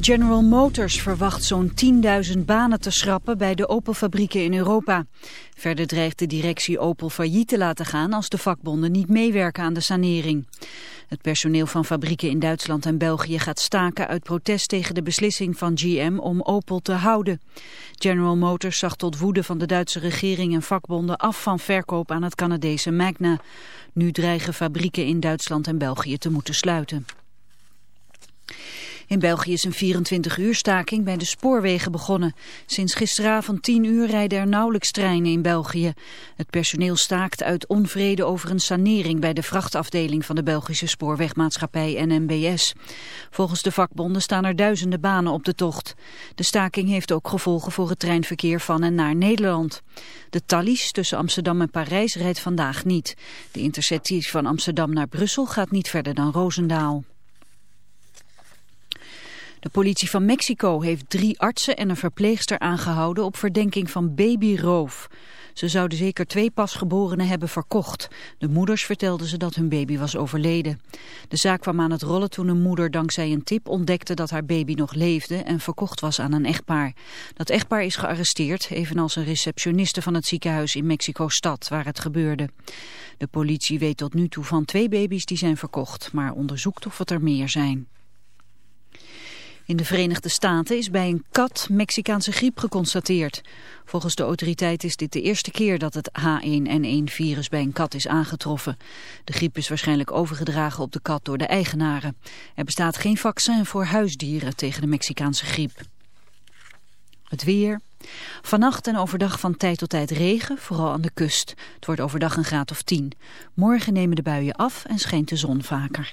General Motors verwacht zo'n 10.000 banen te schrappen bij de Opel-fabrieken in Europa. Verder dreigt de directie Opel failliet te laten gaan als de vakbonden niet meewerken aan de sanering. Het personeel van fabrieken in Duitsland en België gaat staken uit protest tegen de beslissing van GM om Opel te houden. General Motors zag tot woede van de Duitse regering en vakbonden af van verkoop aan het Canadese Magna. Nu dreigen fabrieken in Duitsland en België te moeten sluiten. In België is een 24-uur staking bij de spoorwegen begonnen. Sinds gisteravond 10 uur rijden er nauwelijks treinen in België. Het personeel staakt uit onvrede over een sanering bij de vrachtafdeling van de Belgische spoorwegmaatschappij NMBS. Volgens de vakbonden staan er duizenden banen op de tocht. De staking heeft ook gevolgen voor het treinverkeer van en naar Nederland. De Thalys tussen Amsterdam en Parijs rijdt vandaag niet. De intercity van Amsterdam naar Brussel gaat niet verder dan Roosendaal. De politie van Mexico heeft drie artsen en een verpleegster aangehouden op verdenking van babyroof. Ze zouden zeker twee pasgeborenen hebben verkocht. De moeders vertelden ze dat hun baby was overleden. De zaak kwam aan het rollen toen een moeder dankzij een tip ontdekte dat haar baby nog leefde en verkocht was aan een echtpaar. Dat echtpaar is gearresteerd, evenals een receptioniste van het ziekenhuis in Mexico-stad waar het gebeurde. De politie weet tot nu toe van twee baby's die zijn verkocht, maar onderzoekt of het er meer zijn. In de Verenigde Staten is bij een kat Mexicaanse griep geconstateerd. Volgens de autoriteit is dit de eerste keer dat het H1N1-virus bij een kat is aangetroffen. De griep is waarschijnlijk overgedragen op de kat door de eigenaren. Er bestaat geen vaccin voor huisdieren tegen de Mexicaanse griep. Het weer. Vannacht en overdag van tijd tot tijd regen, vooral aan de kust. Het wordt overdag een graad of 10. Morgen nemen de buien af en schijnt de zon vaker.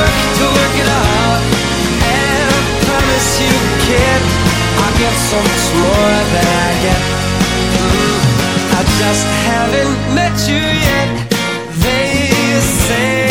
promise you, kid, I'll get so much more than I get. Mm, I just haven't met you yet. They say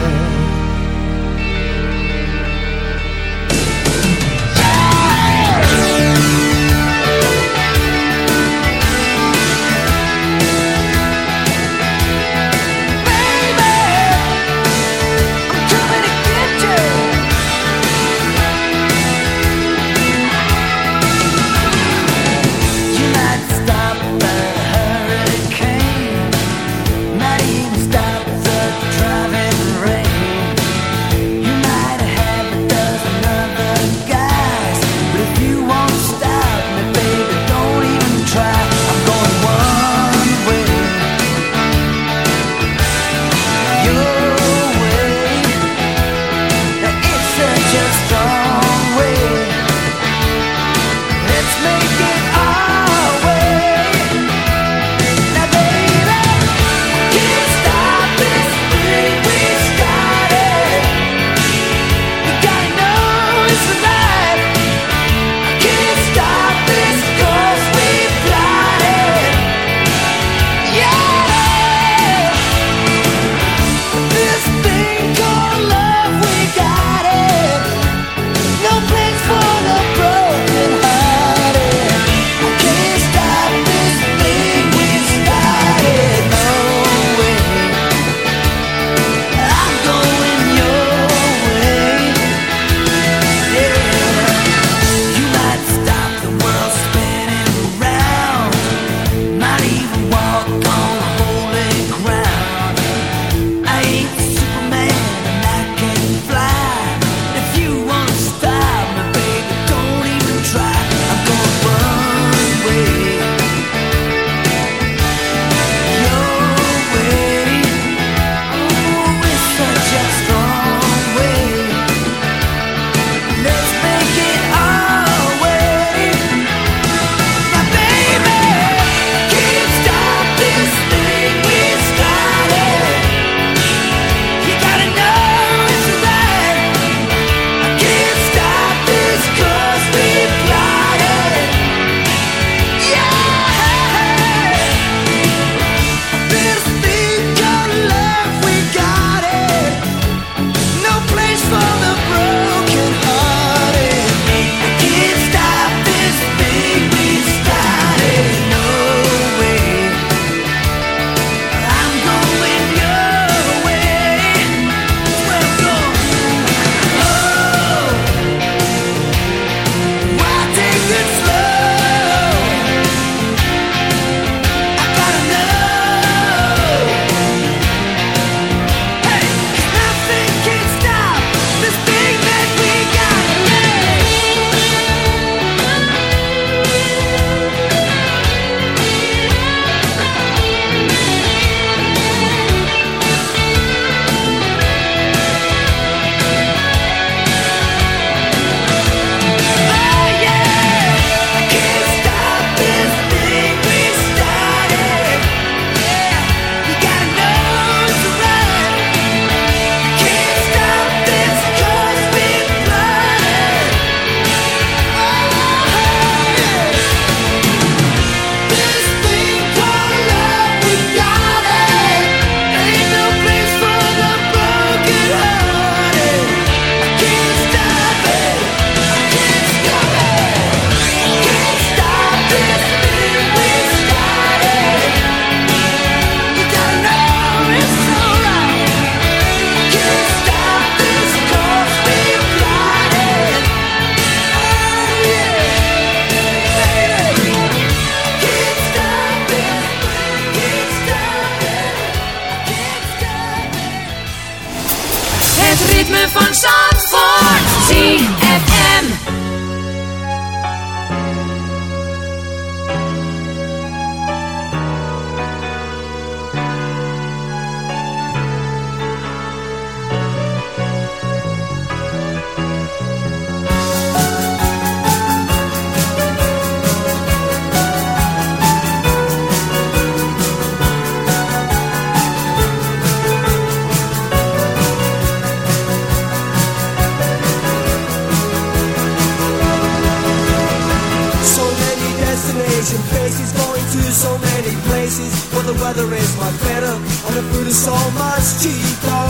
Weather is much better and the food is so much cheaper.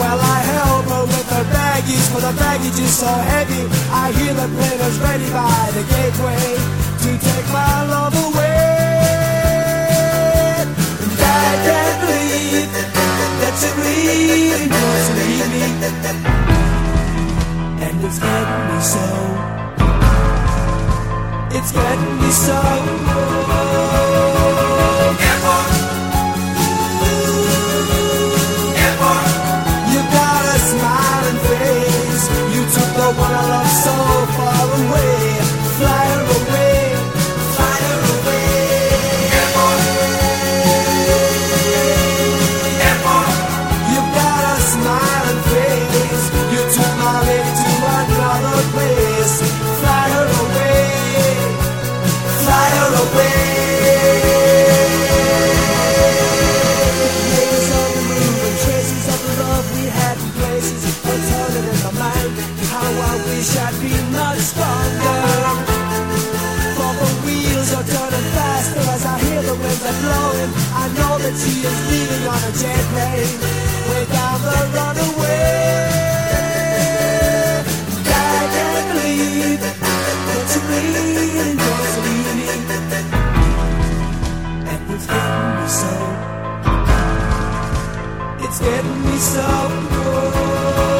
Well, I help her with her baggage, for the baggage is so heavy. I hear the plane ready by the gateway to take my love away. And I can't believe that you really to leave me, and it's getting me so. It's getting me so. You got a smiling face. You took the one I love so far away. Are blowing. I know that she is leaving on a jet plane. Way down the runaway. I can't believe that you really want to leave me. And it's getting me so. It's getting me so. You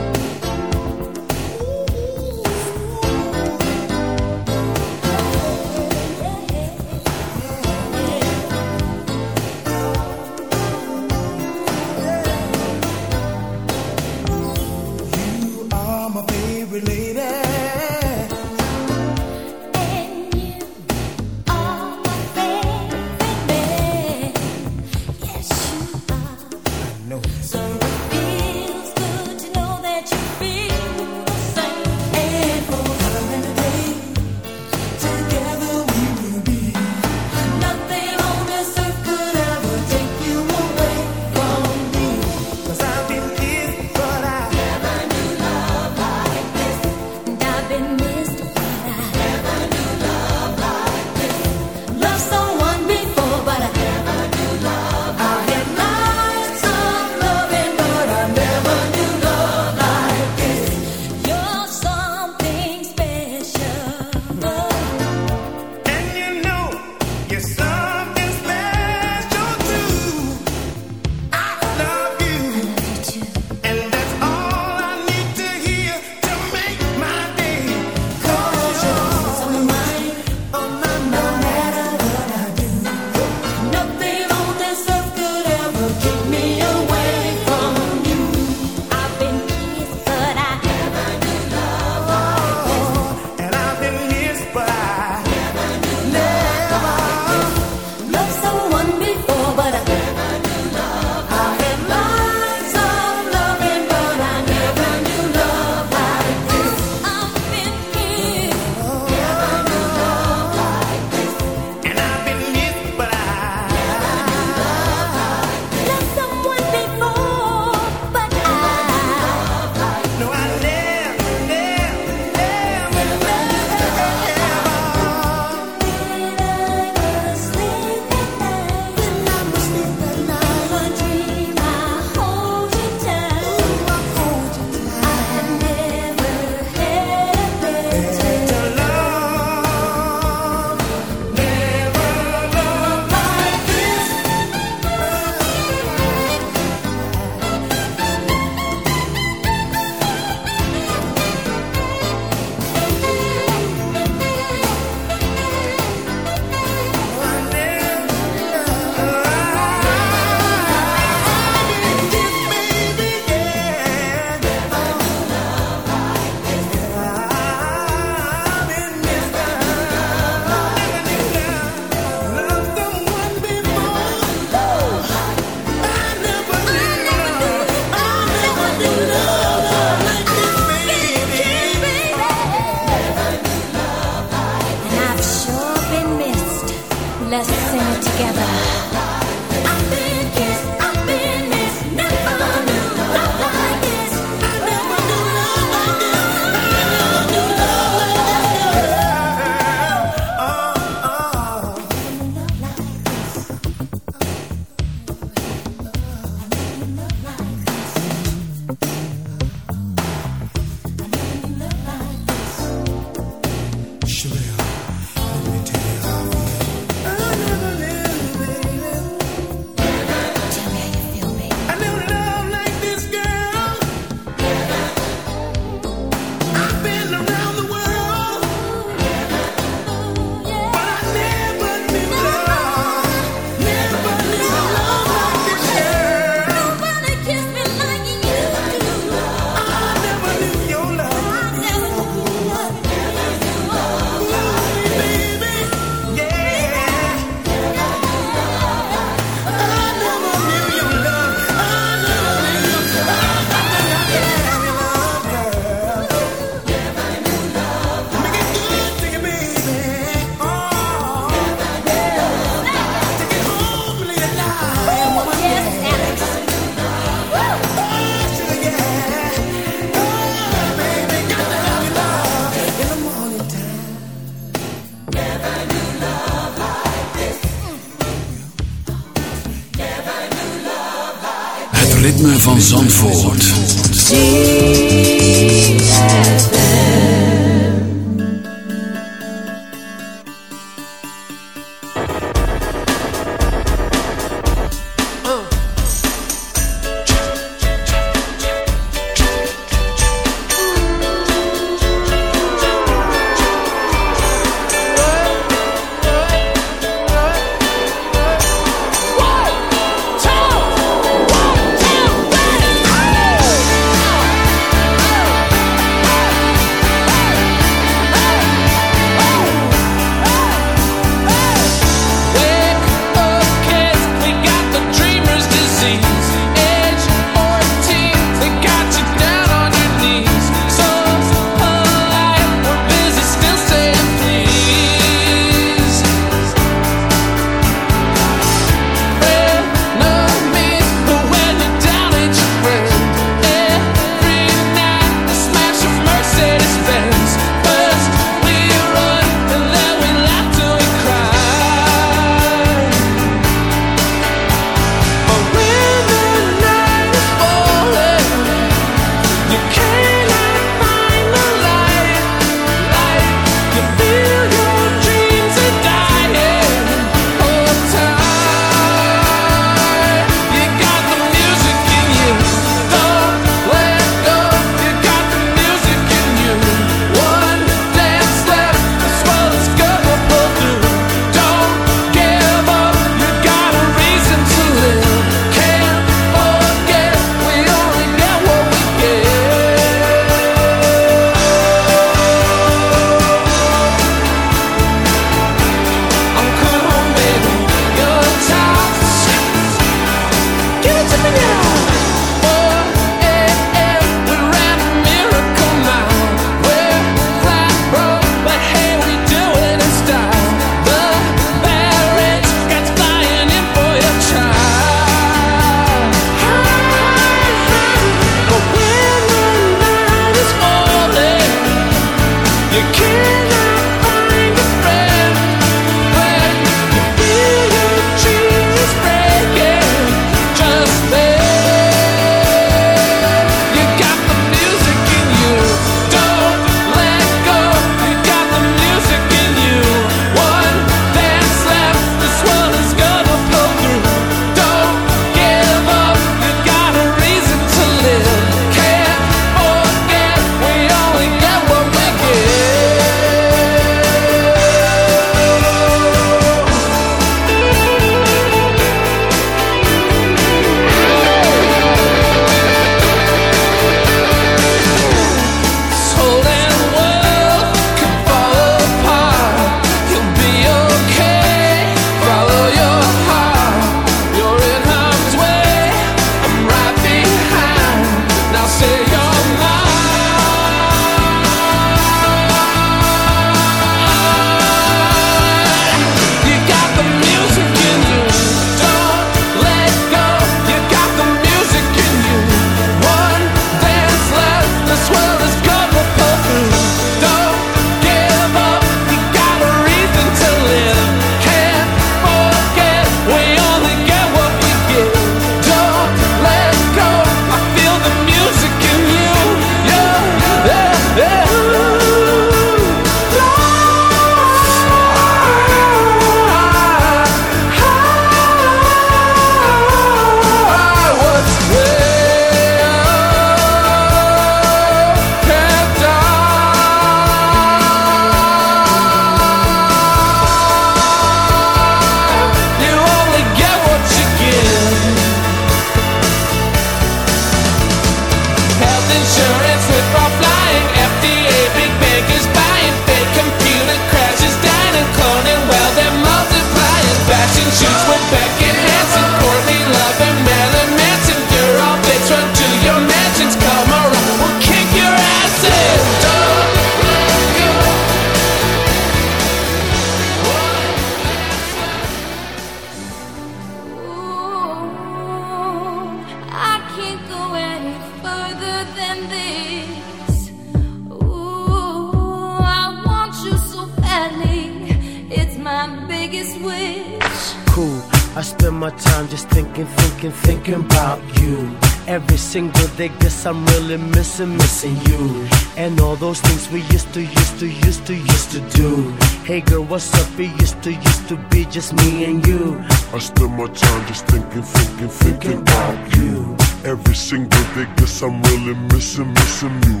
guess I'm really missing, missing you. And all those things we used to, used to, used to, used to do. Hey girl, what's up? It used to, used to be just me and you. I spend my time just thinking, thinking, thinking about you. Every single day, guess I'm really missing, missing you.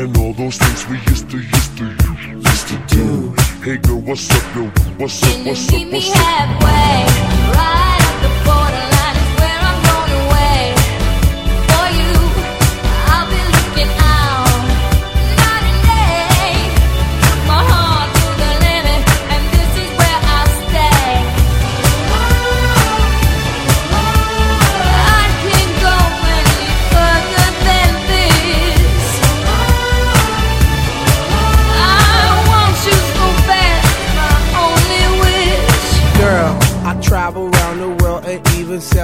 And all those things we used to, used to, used to do. Hey girl, what's up, yo? What's up, Can you what's meet up, me what's up? halfway? Right at the borderline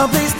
a place